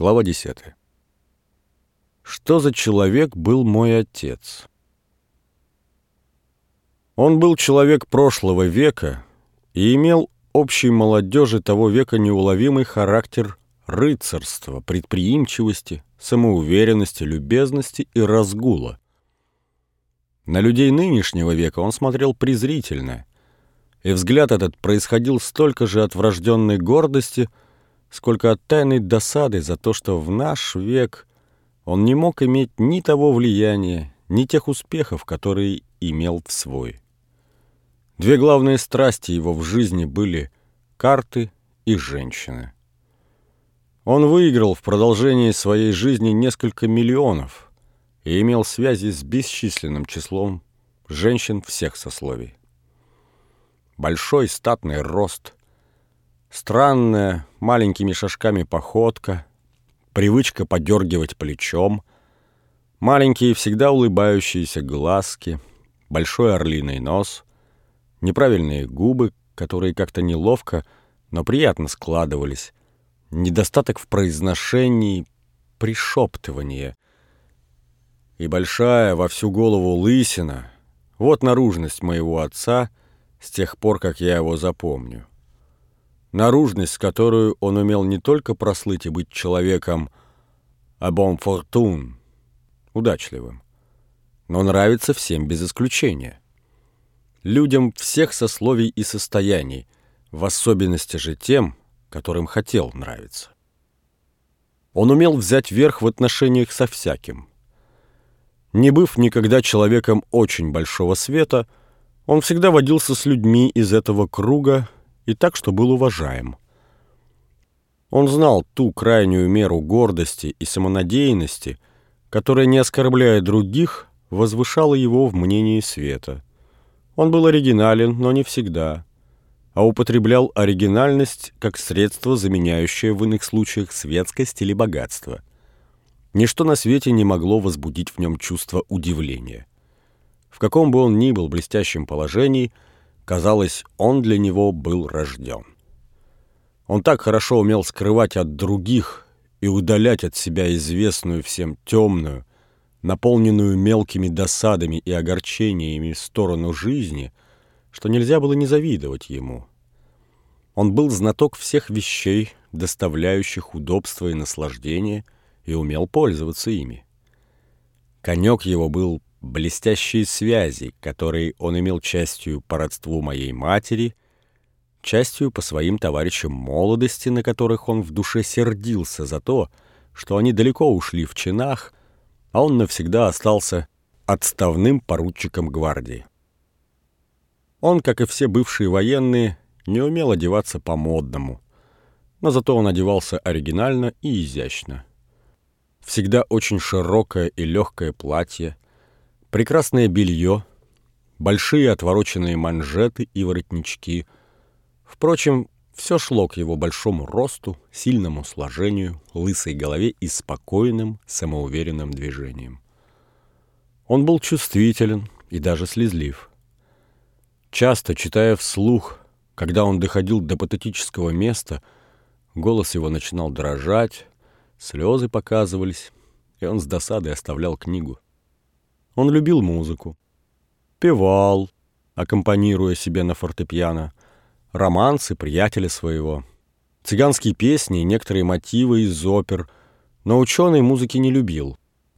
Глава 10. Что за человек был мой отец? Он был человек прошлого века и имел общей молодежи того века неуловимый характер рыцарства, предприимчивости, самоуверенности, любезности и разгула. На людей нынешнего века он смотрел презрительно, и взгляд этот происходил столько же от врожденной гордости – сколько от тайной досады за то, что в наш век он не мог иметь ни того влияния, ни тех успехов, которые имел в свой. Две главные страсти его в жизни были карты и женщины. Он выиграл в продолжении своей жизни несколько миллионов и имел связи с бесчисленным числом женщин всех сословий. Большой статный рост – Странная, маленькими шажками походка, привычка подергивать плечом, маленькие всегда улыбающиеся глазки, большой орлиный нос, неправильные губы, которые как-то неловко, но приятно складывались, недостаток в произношении, пришептывание и большая во всю голову лысина — вот наружность моего отца с тех пор, как я его запомню наружность, которую он умел не только прослыть и быть человеком а bon fortune, удачливым, но нравится всем без исключения. Людям всех сословий и состояний, в особенности же тем, которым хотел нравиться. Он умел взять верх в отношениях со всяким. Не быв никогда человеком очень большого света, он всегда водился с людьми из этого круга, и так, что был уважаем. Он знал ту крайнюю меру гордости и самонадеянности, которая, не оскорбляя других, возвышала его в мнении света. Он был оригинален, но не всегда, а употреблял оригинальность как средство, заменяющее в иных случаях светскость или богатство. Ничто на свете не могло возбудить в нем чувство удивления. В каком бы он ни был блестящем положении – Казалось, он для него был рожден. Он так хорошо умел скрывать от других и удалять от себя известную всем темную, наполненную мелкими досадами и огорчениями сторону жизни, что нельзя было не завидовать ему. Он был знаток всех вещей, доставляющих удобство и наслаждение, и умел пользоваться ими. Конек его был блестящие связи, которые он имел частью по родству моей матери, частью по своим товарищам молодости, на которых он в душе сердился за то, что они далеко ушли в чинах, а он навсегда остался отставным поручиком гвардии. Он, как и все бывшие военные, не умел одеваться по-модному, но зато он одевался оригинально и изящно. Всегда очень широкое и легкое платье — прекрасное белье, большие отвороченные манжеты и воротнички. Впрочем, все шло к его большому росту, сильному сложению, лысой голове и спокойным, самоуверенным движением. Он был чувствителен и даже слезлив. Часто, читая вслух, когда он доходил до патетического места, голос его начинал дрожать, слезы показывались, и он с досадой оставлял книгу. Он любил музыку. Певал, аккомпанируя себе на фортепиано, романсы приятеля своего, цыганские песни и некоторые мотивы из опер, но ученый музыки не любил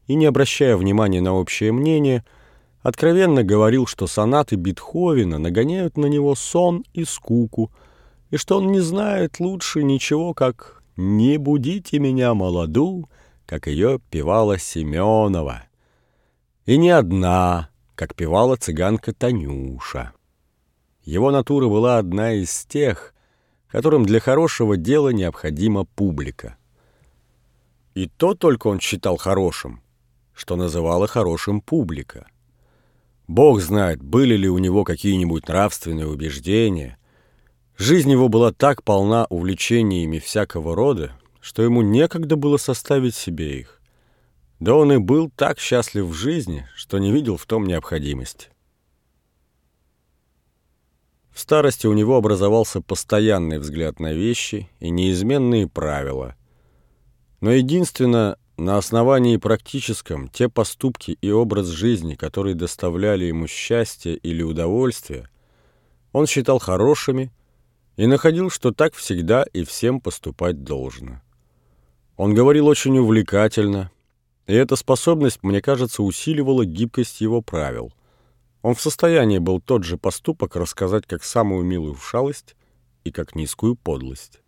и, не обращая внимания на общее мнение, откровенно говорил, что сонаты Бетховена нагоняют на него сон и скуку, и что он не знает лучше ничего, как «Не будите меня, молоду», как ее певала Семенова. И не одна, как певала цыганка Танюша. Его натура была одна из тех, которым для хорошего дела необходима публика. И то только он считал хорошим, что называла хорошим публика. Бог знает, были ли у него какие-нибудь нравственные убеждения. Жизнь его была так полна увлечениями всякого рода, что ему некогда было составить себе их. Да он и был так счастлив в жизни, что не видел в том необходимости. В старости у него образовался постоянный взгляд на вещи и неизменные правила. Но единственно на основании практическом те поступки и образ жизни, которые доставляли ему счастье или удовольствие, он считал хорошими и находил, что так всегда и всем поступать должно. Он говорил очень увлекательно, и эта способность, мне кажется, усиливала гибкость его правил. Он в состоянии был тот же поступок рассказать как самую милую шалость и как низкую подлость.